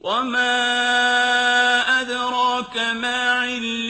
وَمَا أَدْرَاكَ مَا عِلِّيُّونَ